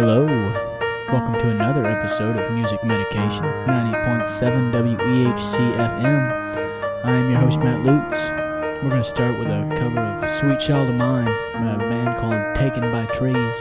Hello. Welcome to another episode of Music Medication, 90.7 WEHC FM. I am your host, Matt Lutz. We're going to start with a cover of Sweet Child of Mine by a band called Taken by Trees.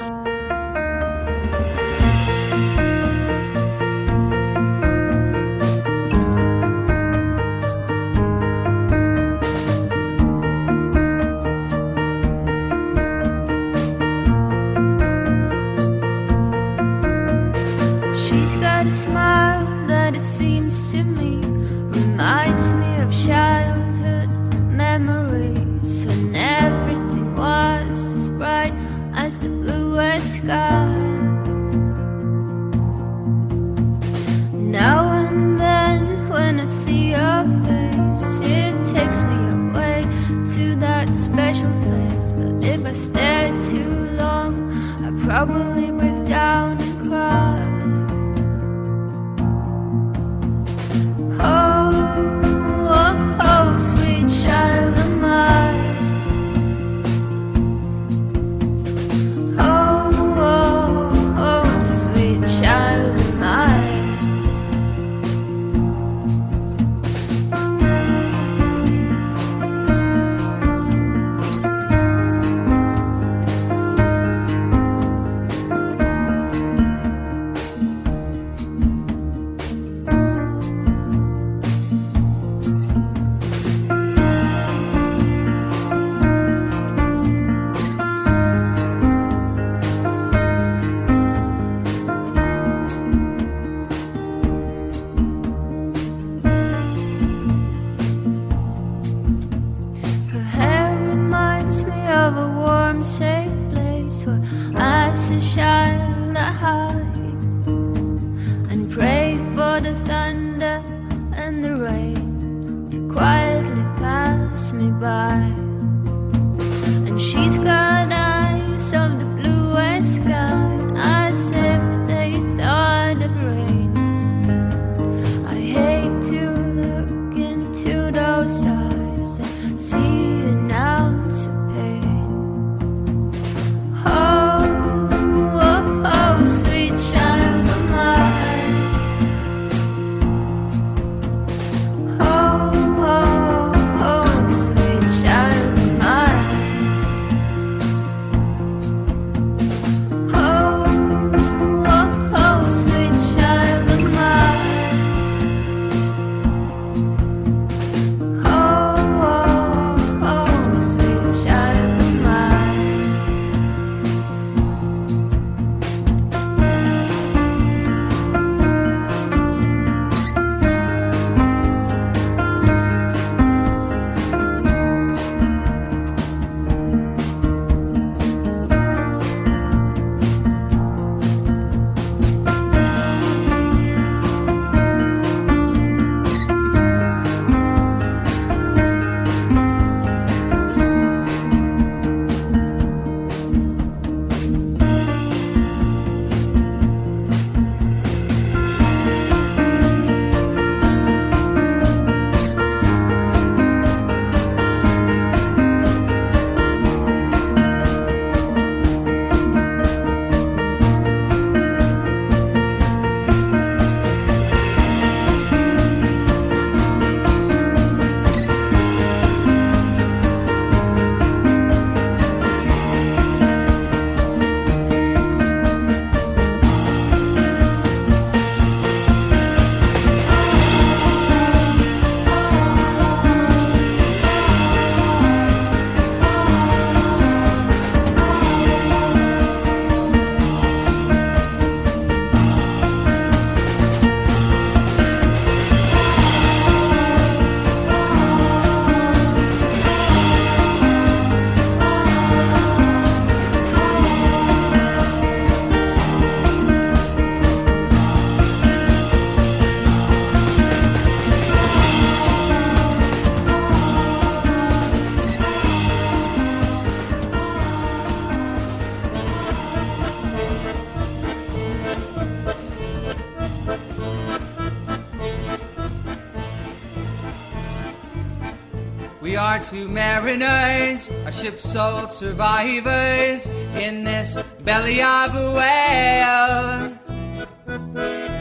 ship sold survivors in this belly of a whale.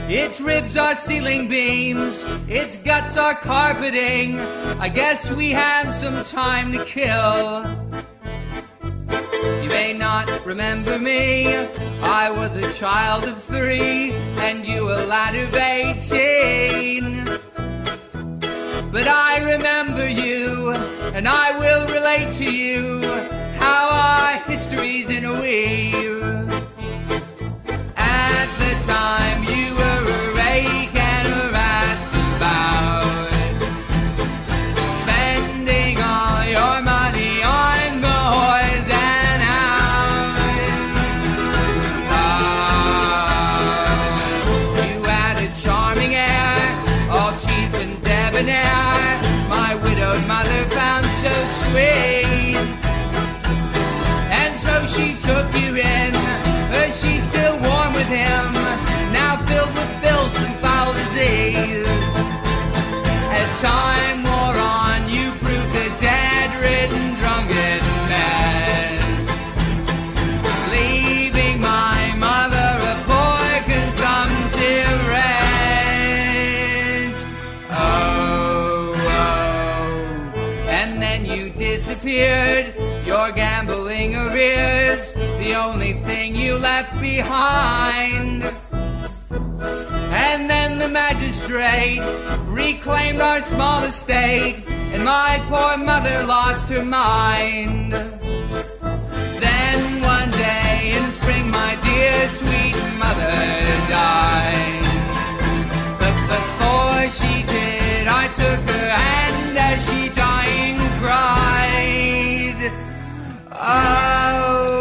Its ribs are ceiling beams, its guts are carpeting. I guess we have some time to kill. You may not remember me, I was a child of three, and you a lad of eighteen. But I remember you and I will relate to you how our histories in a weave. With him, now filled with filth and foul disease. As time wore on, you proved a dead-ridden drunken mess, leaving my mother a poor consumptive wretch. Oh, oh, and then you disappeared. Your gambling arrears, the only thing you left behind. And then the magistrate reclaimed our small estate, and my poor mother lost her mind. Then one day in spring, my dear sweet mother died. But before she did, I took her hand as she dying cried. Oh.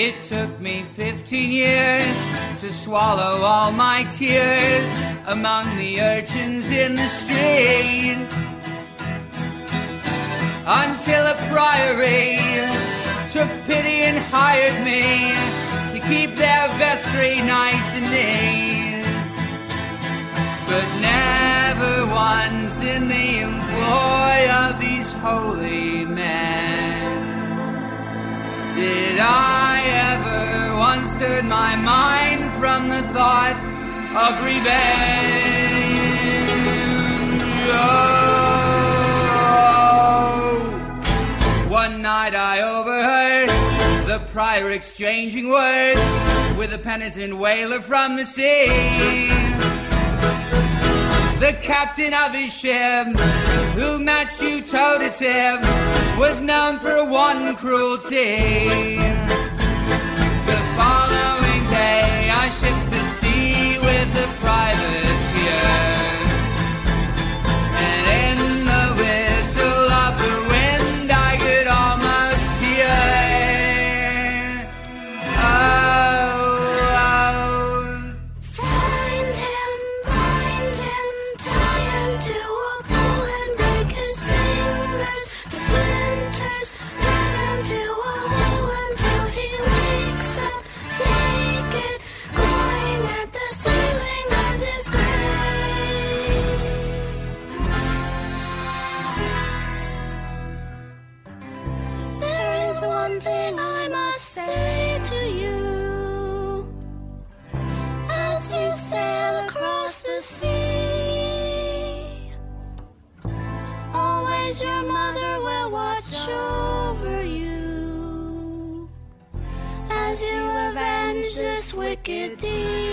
It took me 15 years to swallow all my tears among the urchins in the street. Until a priory took pity and hired me to keep their vestry nice and neat. But never once in the employ of these holy men did I ever once my mind from the thought of revenge? Oh, one night I overheard the prior exchanging words with a penitent whaler from the sea. The captain of his ship, who matched you toe to tip, was known for one cruelty. Wicked deed.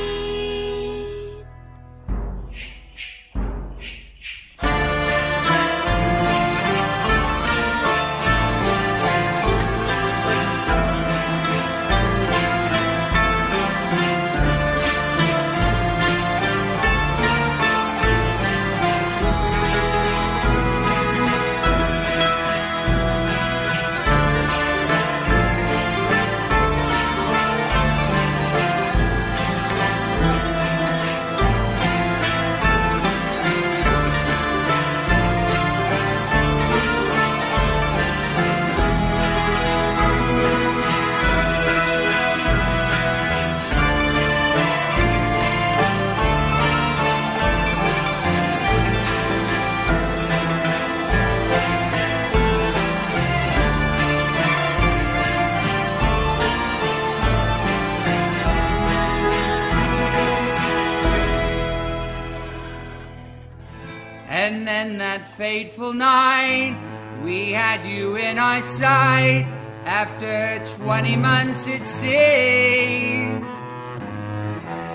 Fateful night, we had you in our sight after 20 months at sea.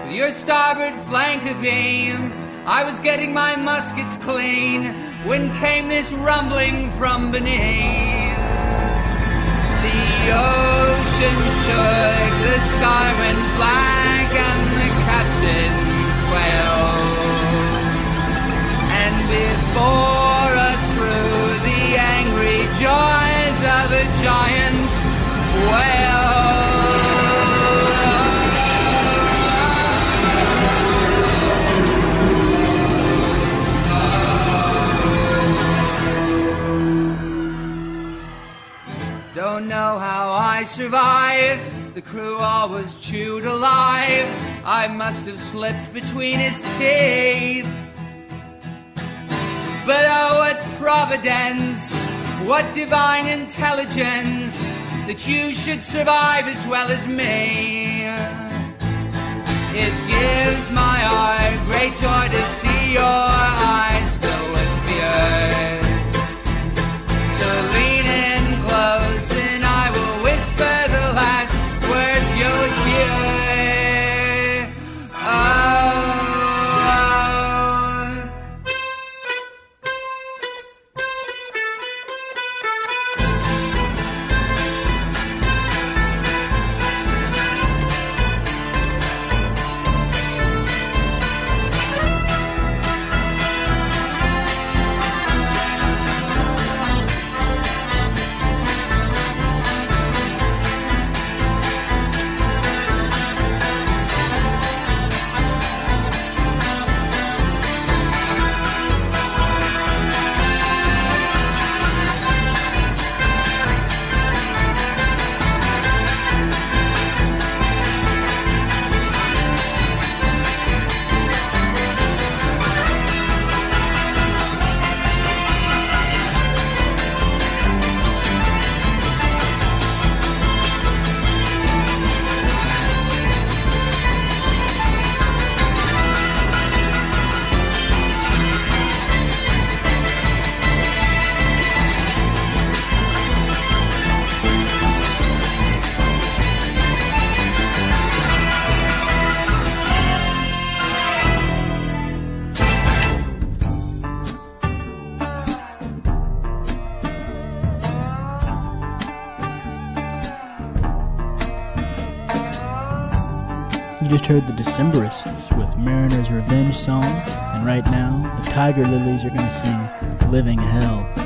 With your starboard flank abeam, I was getting my muskets clean when came this rumbling from beneath. The ocean shook, the sky went black, and the captain quailed. And before joys of a giant whale. Don't know how I survived. The crew all was chewed alive. I must have slipped between his teeth. But oh, what providence, what divine intelligence that you should survive as well as me. It gives my heart great joy to see your heard the Decemberists with Mariner's Revenge Song, and right now, the Tiger Lillies are going to sing Living Hell.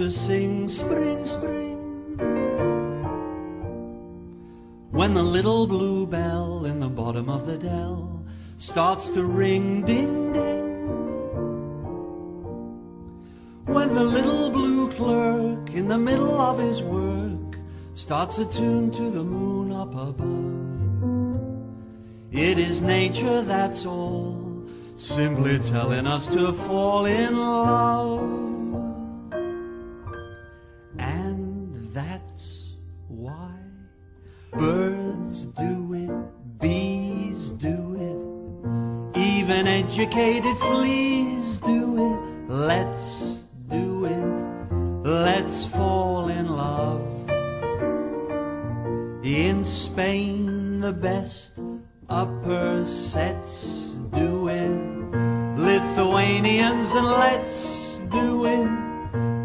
To sing spring, spring. When the little blue bell in the bottom of the dell starts to ring ding ding. When the little blue clerk in the middle of his work starts a tune to the moon up above. It is nature, that's all, simply telling us to fall in love. Why birds do it, bees do it, even educated fleas do it. Let's do it, let's fall in love. In Spain, the best upper sets do it. Lithuanians, and let's do it.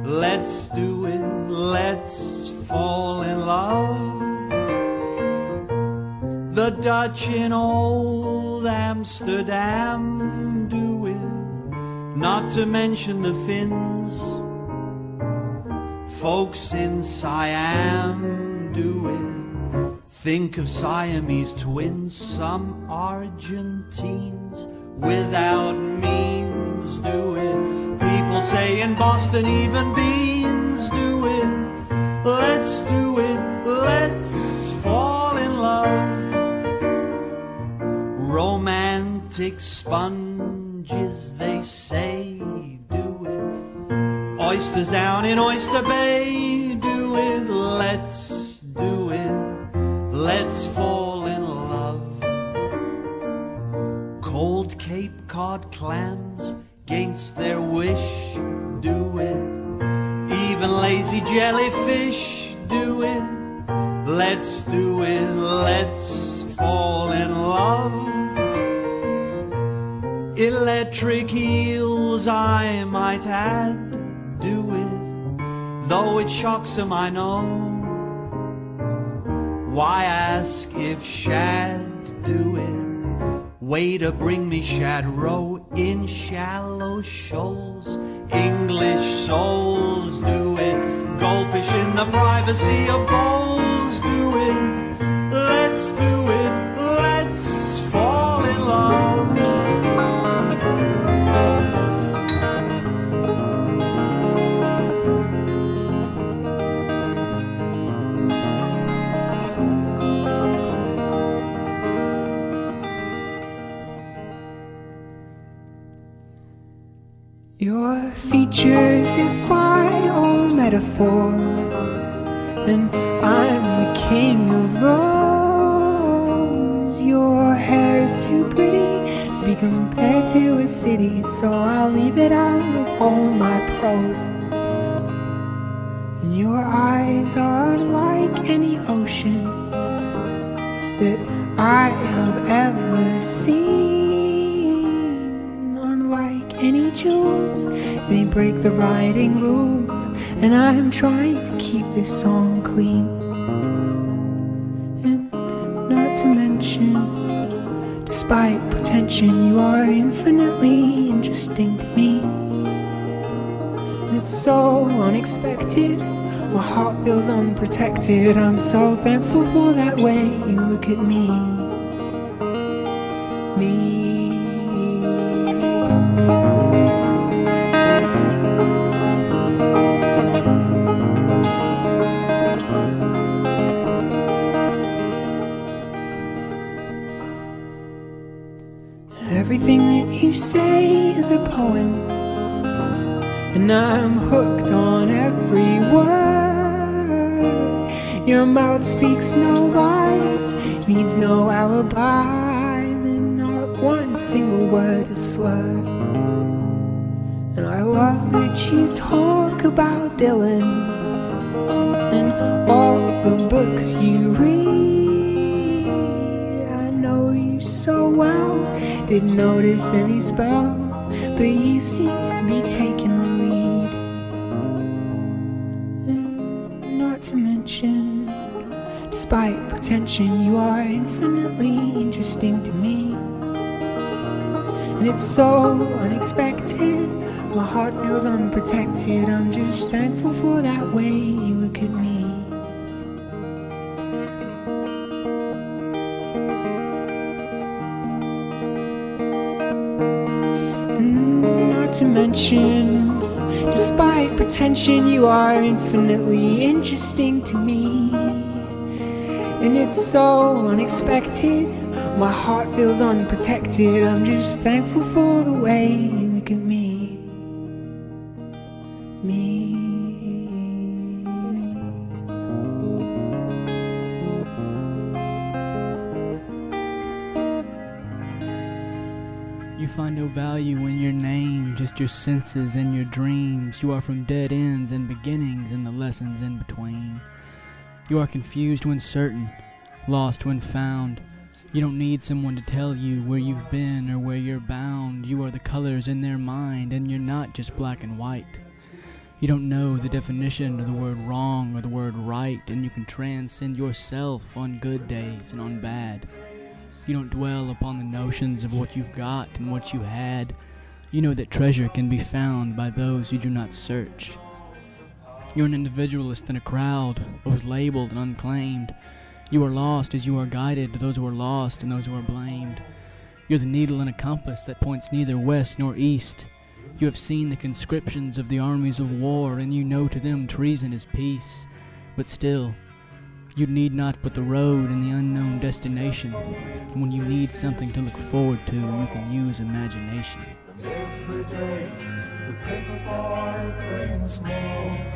Let's do it. Let's fall in love. The Dutch in old Amsterdam do it. Not to mention the Finns. Folks in Siam do it. Think of Siamese twins, some Argentines without means do it. People say in Boston even it. Let's do it, let's fall in love. Romantic sponges, they say, do it. Oysters down in Oyster Bay, do it, let's do it. Let's fall in love. Cold Cape Cod clams against their wish, do it. Even lazy jellyfish, might do it. Though it shocks them, I know. Why ask if shad do it? Way to bring me shad roe in shallow shoals. English souls do it. Goldfish in the privacy of bowls features defy all metaphor, and I'm the king of those. Your hair is too pretty to be compared to a city, so I'll leave it out of all my prose. And your eyes are unlike any ocean that I have ever seen. Any jewels, they break the writing rules, and I'm trying to keep this song clean. And not to mention, despite pretension, you are infinitely interesting to me. And it's so unexpected. My heart feels unprotected. I'm so thankful for that way you look at me. Me. Is a poem, and I'm hooked on every word. Your mouth speaks no lies, needs no alibi, and not one single word is slurred. And I love that you talk about Dylan and all the books you read. I know you so well, didn't notice any spell, but you seem to be taking the lead. And not to mention, despite pretension, you are infinitely interesting to me. And it's so unexpected. My heart feels unprotected. I'm just thankful for that way you look at me. To mention, despite pretension, you are infinitely interesting to me. And it's so unexpected. My heart feels unprotected. I'm just thankful for the way just your senses and your dreams. You are from dead ends and beginnings and the lessons in between. You are confused when certain, lost when found. You don't need someone to tell you where you've been or where you're bound. You are the colors in their mind, and you're not just black and white. You don't know the definition of the word wrong or the word right, and you can transcend yourself on good days and on bad. You don't dwell upon the notions of what you've got and what you had. You know that treasure can be found by those who do not search. You're an individualist in a crowd, both labeled and unclaimed. You are lost as you are guided to those who are lost and those who are blamed. You're the needle in a compass that points neither west nor east. You have seen the conscriptions of the armies of war, and you know to them treason is peace. But still, you need not put the road and the unknown destination. When you need something to look forward to, you can use imagination. Every day, the paper boy brings more.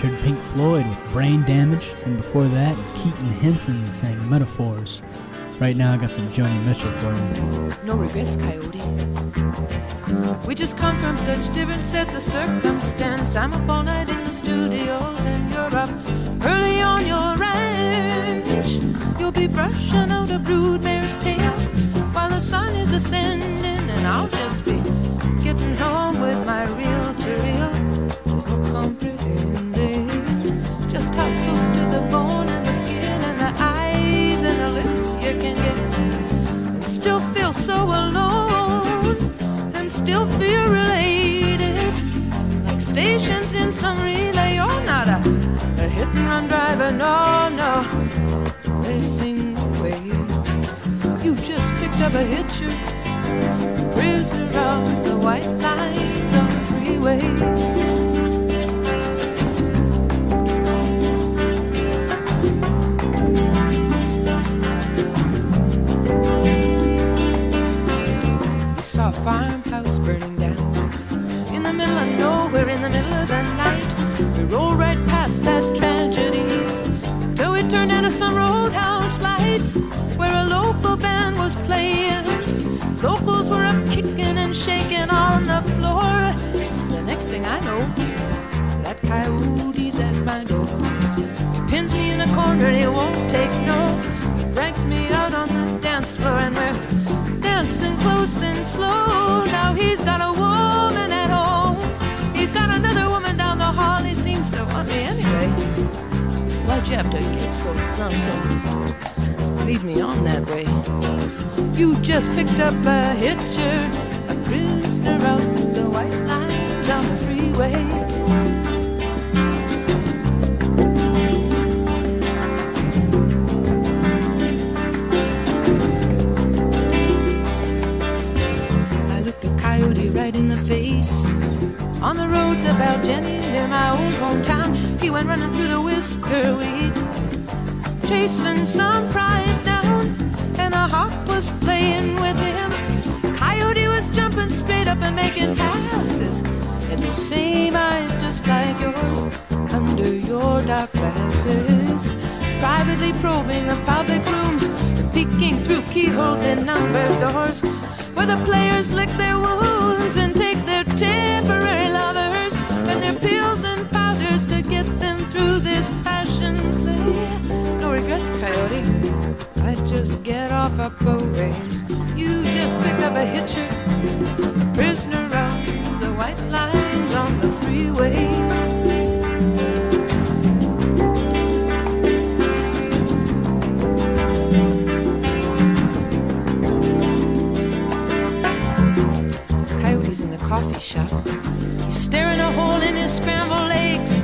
Pink Floyd with Brain Damage, and before that, Keaton Henson sang Metaphors. Right now, I got some Joni Mitchell for you. No regrets, Coyote. We just come from such different sets of circumstance. I'm up all night in the studios, and you're up early on your ranch. You'll be brushing out a broodmare's tail while the sun is ascending, and I'll just be getting home some relay. You're not a, a hit and run driver, no, no. Racing away. You just picked up a hitcher, prisoner of the white lines on the freeway. Farmhouse burning down in the middle of nowhere, in the middle of into some roadhouse lights where a local band was playing. Locals were up kicking and shaking on the floor. The next thing I know, that coyote's at my door. He pins me in a corner he won't take no. He drags me out on the dance floor and we're dancing close and slow. Now he's got a woman at home. He's got another You have to get so drunk lead me on that way? You just picked up a hitcher, a prisoner of the white lines on the freeway. I looked a coyote right in the face. On the road to Baljennie, near my old hometown, he went running through the whisker weed, chasing some prize down, and a hawk was playing with him. Coyote was jumping straight up and making passes, and those same eyes just like yours under your dark glasses, privately probing the public rooms, and peeking through keyholes in numbered doors, where the players lick their wounds and take their temporary powders to get them through this passion play. No regrets, Coyote. I just get off a ways. You just pick up a hitcher, a prisoner of the white lines on the freeway. Coyote's in the coffee shop. He's staring a hole in his scrambled eggs.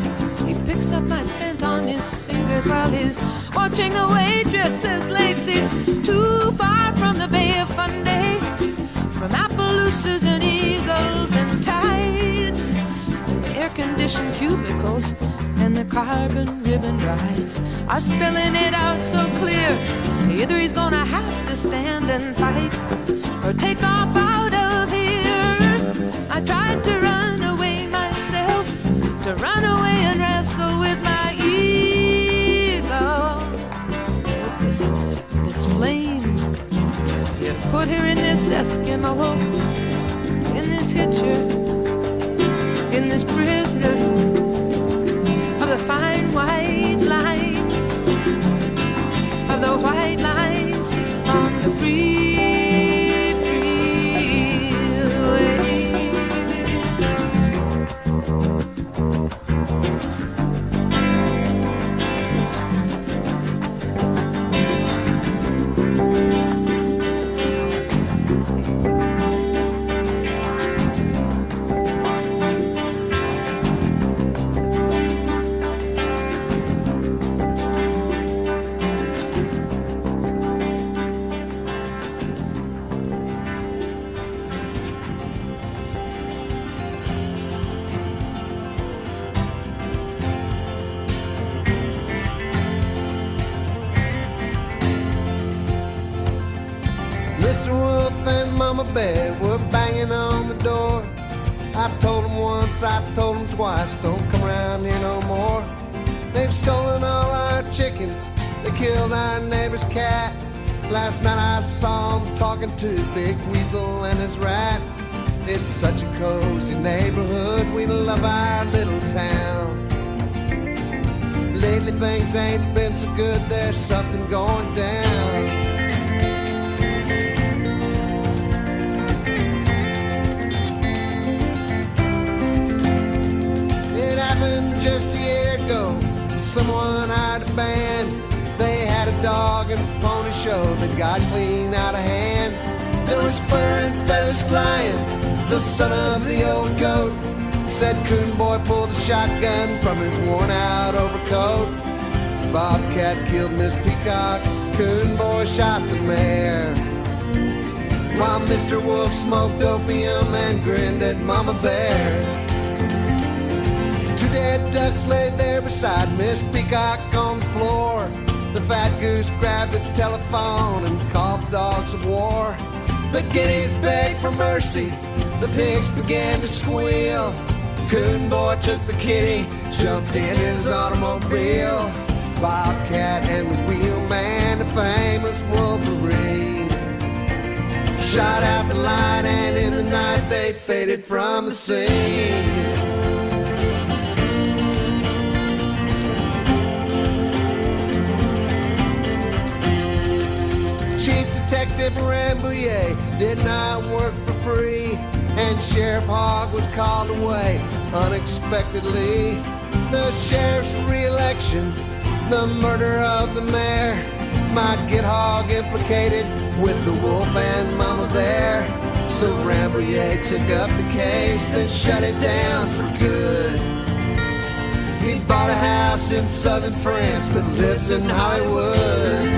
His fingers while he's watching the waitresses' legs. He's too far from the Bay of Fundy, from Appaloosas and eagles and tides, and the air-conditioned cubicles and the carbon ribbon rides are spelling it out so clear. Either he's gonna have to stand and fight or take off out of here. I tried to run away myself, to run away put here in this Eskimo, in this hitcher, in this prisoner of the fine white lines, of the white lines on the free, to Big Weasel and his rat. It's such a cozy neighborhood, we love our little town. Lately things ain't been so good, there's something going down. It happened just a year ago. Someone hired a band. Dog and pony show that got clean out of hand. There was fur and feathers flying, the son of the old goat. said Coon Boy pulled a shotgun from his worn out overcoat. Bobcat killed Miss Peacock, Coon Boy shot the mayor. While Mr. Wolf smoked opium and grinned at Mama Bear. Two dead ducks lay there beside Miss Peacock on the floor. The fat goose grabbed the telephone and called the dogs of war. The guineas begged for mercy, the pigs began to squeal. Coon Boy took the kitty, jumped in his automobile. Bobcat and the wheelman, the famous Wolverine. Shot out the light and in the night they faded from the scene. Rambouillet did not work for free, and Sheriff Hogg was called away unexpectedly. The sheriff's reelection, the murder of the mayor, might get Hogg implicated with the wolf and Mama Bear. So Rambouillet took up the case, then shut it down for good. He bought a house in southern France, but lives in Hollywood.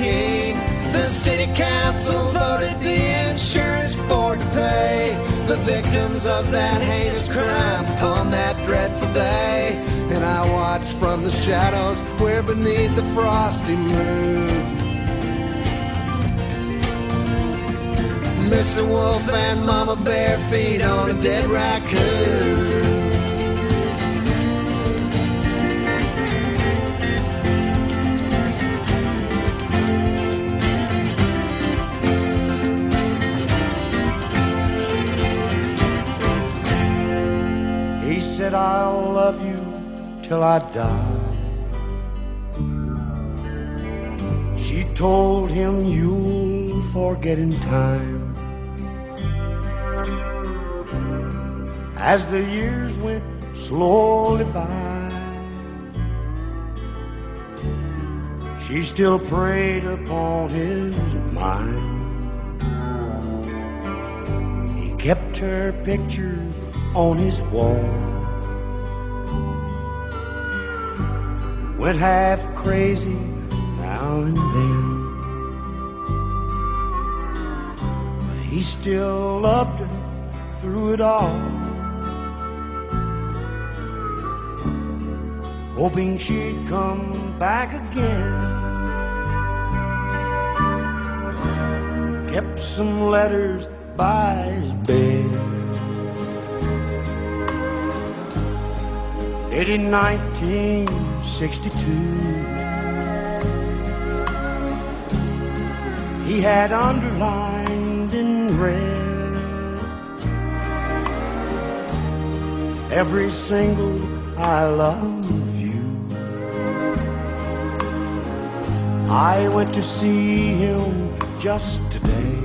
The city council voted the insurance board to pay the victims of that heinous crime upon that dreadful day. And I watched from the shadows where beneath the frosty moon. Mr. Wolf and Mama Bear feed on a dead raccoon. I'll love you till I die. She told him, You'll forget in time. As the years went slowly by, she still preyed upon his mind. He kept her picture on his wall. Went half crazy now and then. But he still loved her through it all. Hoping she'd come back again. Kept some letters by his bed. dated 1962. He had underlined in red every single I love you. I went to see him just today.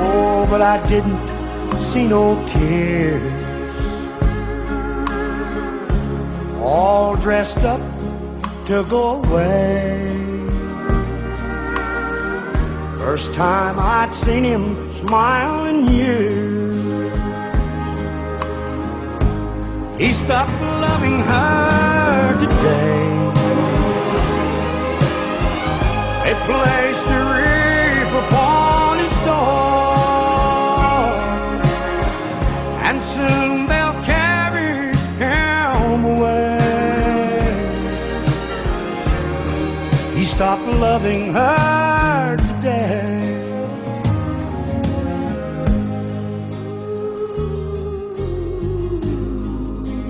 Oh, but I didn't see no tears. All dressed up to go away. First time I'd seen him smile in years. He stopped loving her today. They placed loving her today.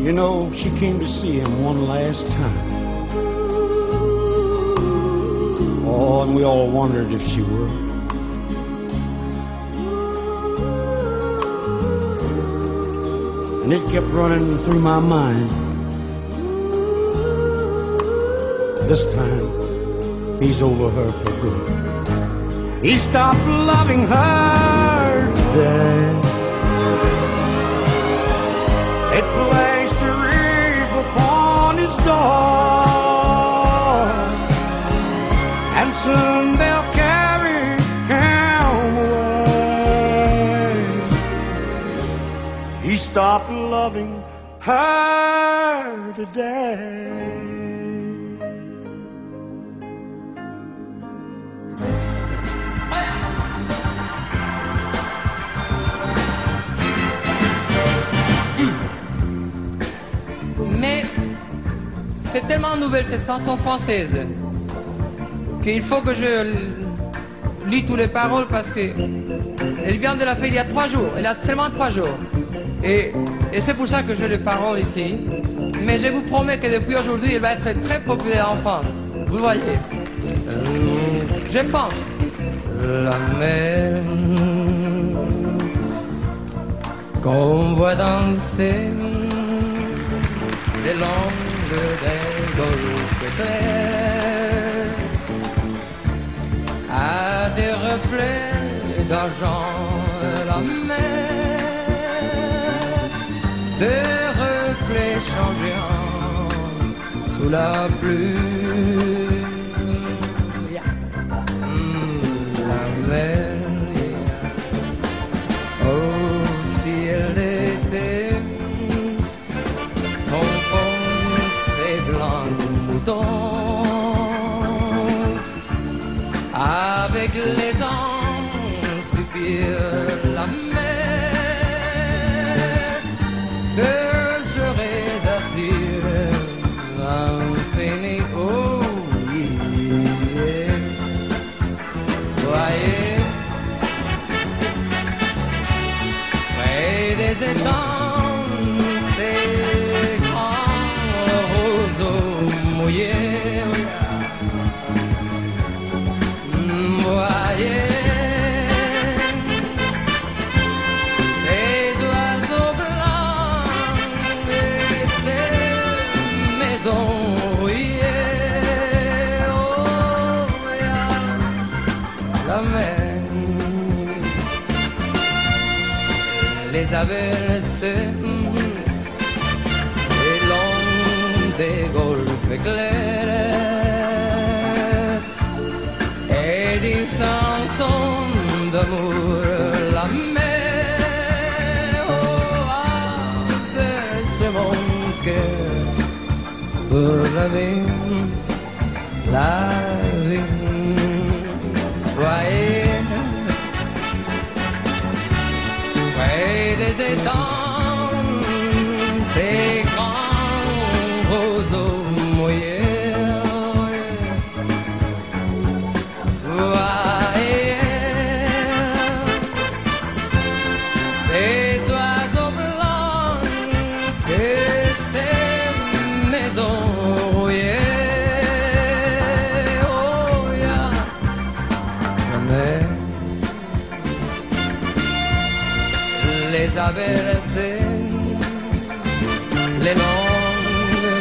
You know, she came to see him one last time. Oh, and we all wondered if she would. and it kept running through my mind. This time, he's over her for good. He stopped loving her today. It placed a reef upon his door, and soon they'll carry him away. He stopped loving her today. C'est tellement nouvelle cette chanson française qu'il faut que je lis toutes les paroles parce que elle vient de la faire il y a trois jours. Elle a seulement trois jours. Et, et c'est pour ça que j'ai les paroles ici. Mais je vous promets que depuis aujourd'hui, elle va être très populaire en France. Vous voyez. Je pense. La mer qu'on voit danser des longues des à des reflets d'argent la mer des reflets changeants sous la pluie les anges subir la vie voyez près des étangs,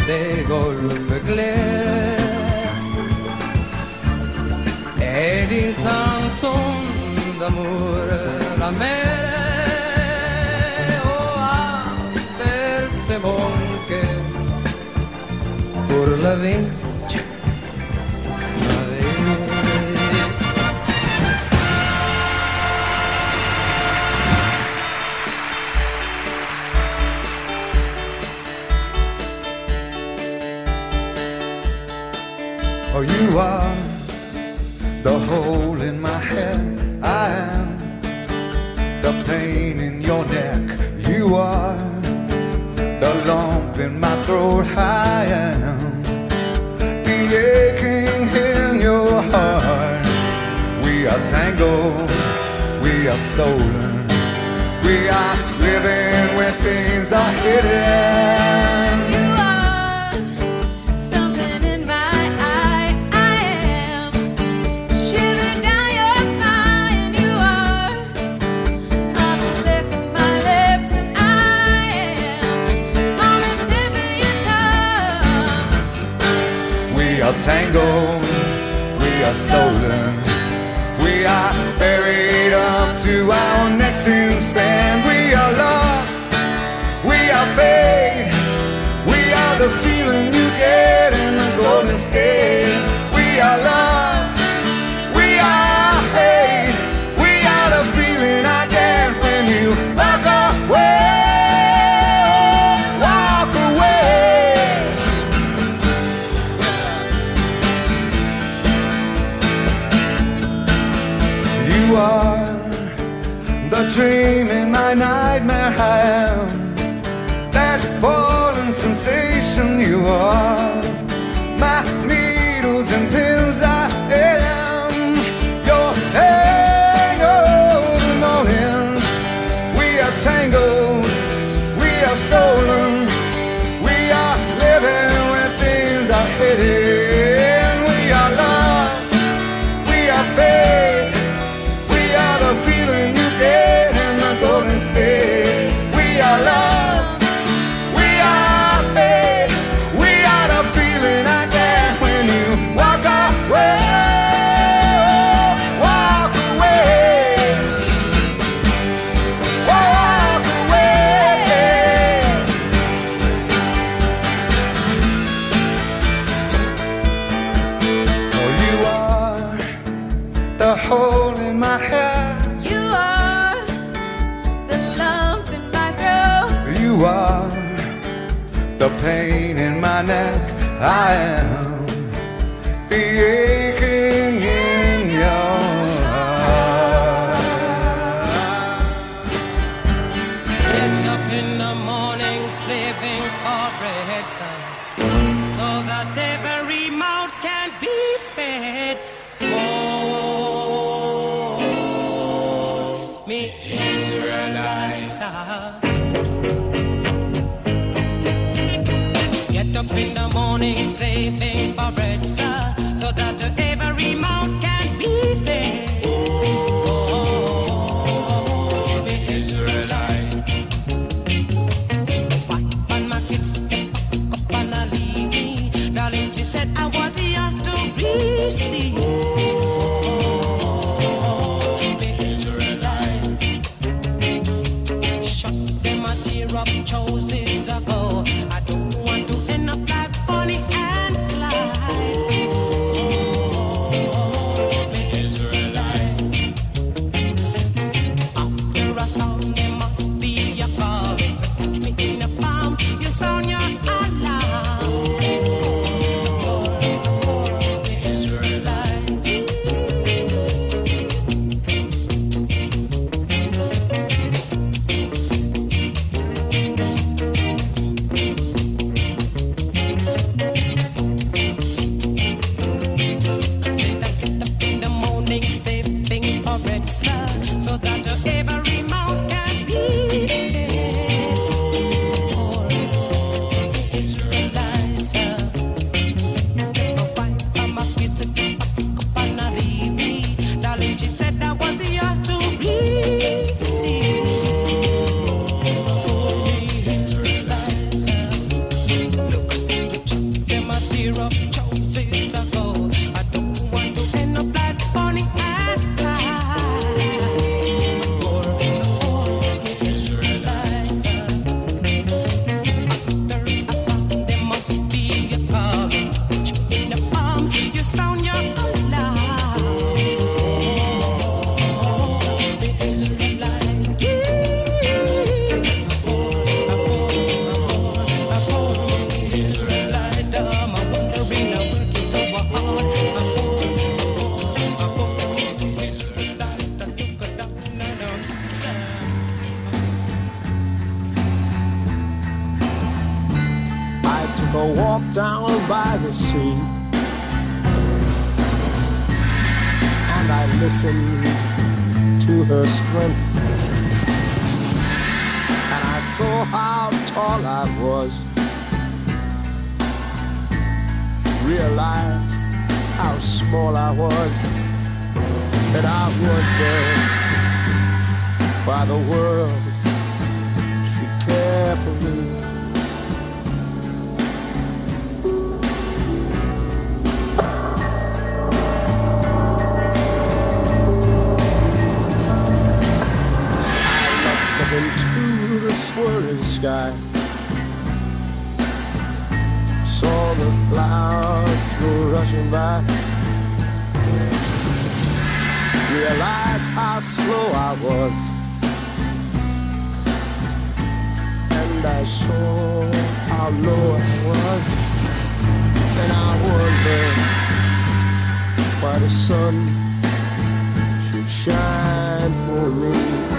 des golfes clairs et des chansons d'amour, la mer, oh, averse mon cœur pour la vie. Throat. I am the aching in your heart. We are tangled. We are stolen. We are living where things are hidden. tangled, we are stolen. We are buried up to our necks in sand. We are love, we are faith, we are the feeling you get in the Golden State. We are love. you are the dream in my nightmare I am. That fallen sensation you are. walk down by the sea. And I listened to her strength. And I saw how tall I was. Realized how small I was. and I wonder by the world. She cared for me. Sky. Saw the clouds go rushing by. Realized how slow I was. And I saw how low I was. And I wondered why the sun should shine for me.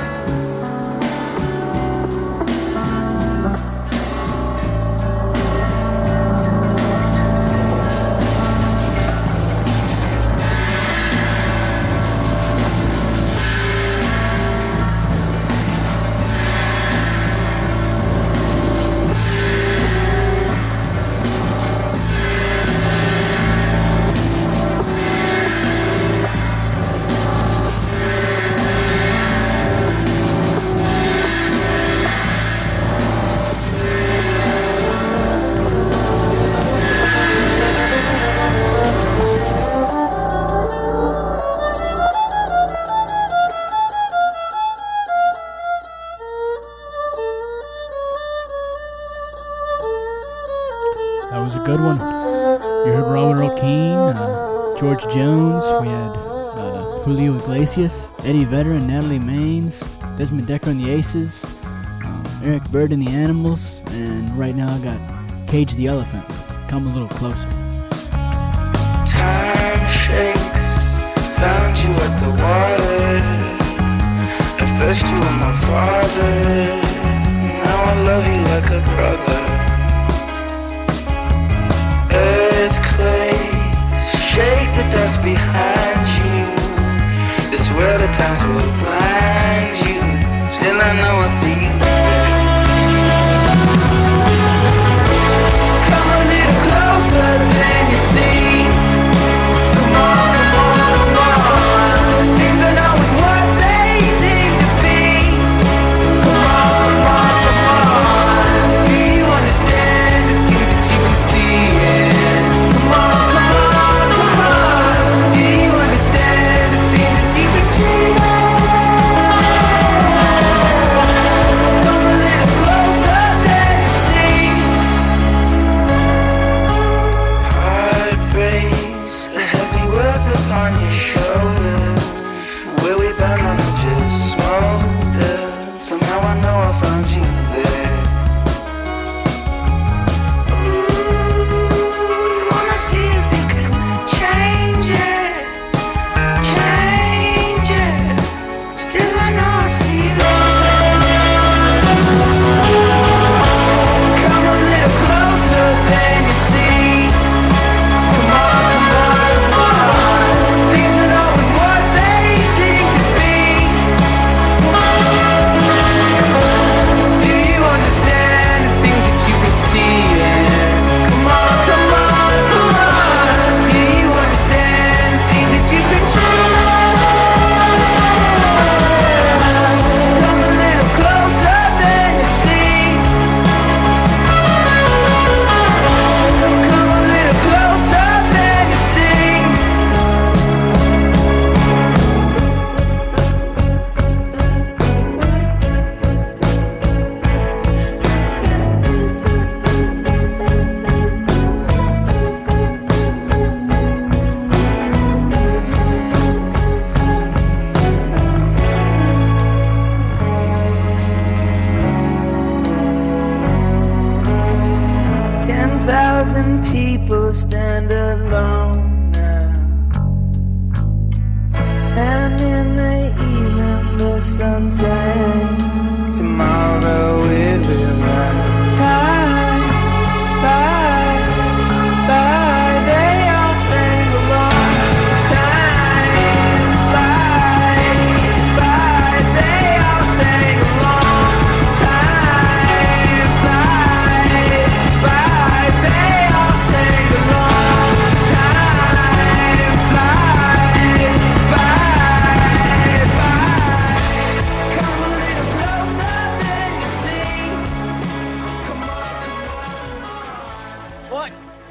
Eddie Vedder and Natalie Maines, Desmond Dekker and the Aces, um, Eric Burdon and the Animals, and right now I got Cage the Elephant. Come a little closer. Time shakes, found you at the water. At first you were my father, now I love you like a brother. Earthquakes, shake the dust behind you. This the times will blind you, still I know I see you. Still I know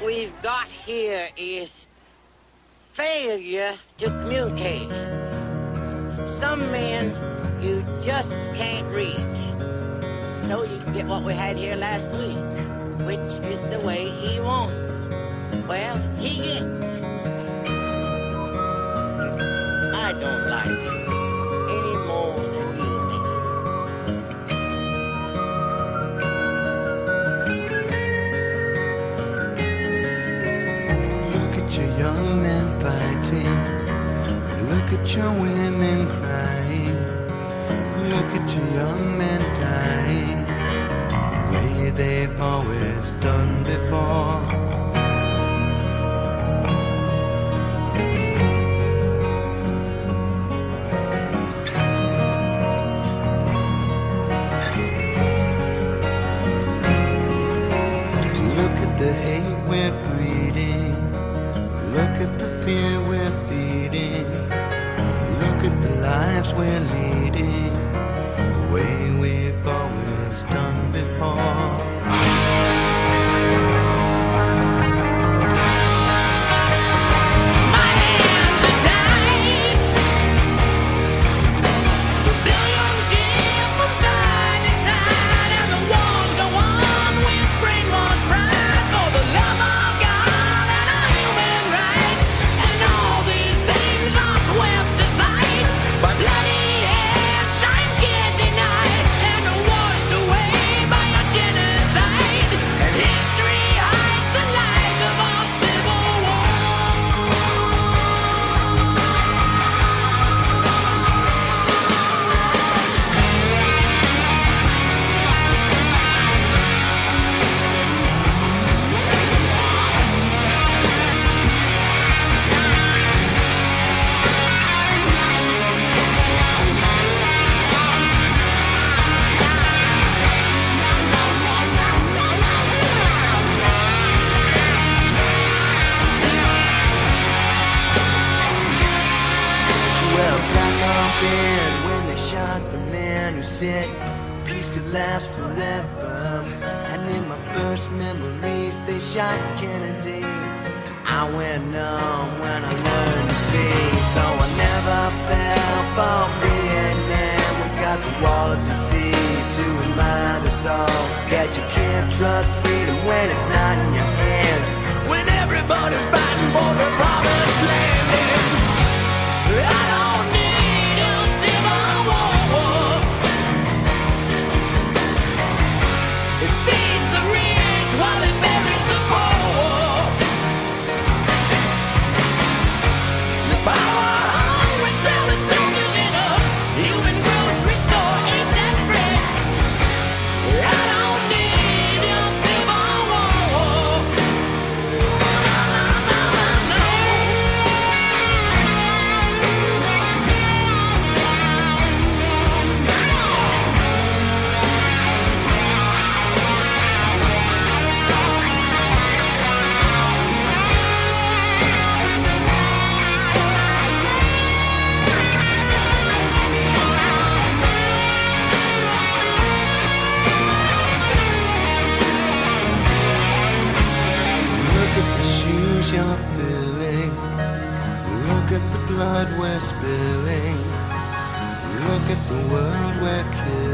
we've got here is failure to communicate. Some men you just can't reach. So you get what we had here last week, which is the way he wants it. Well, he gets it. I don't like it. You win. at the shoes you're filling. Look at the blood we're spilling. Look at the world we're killing.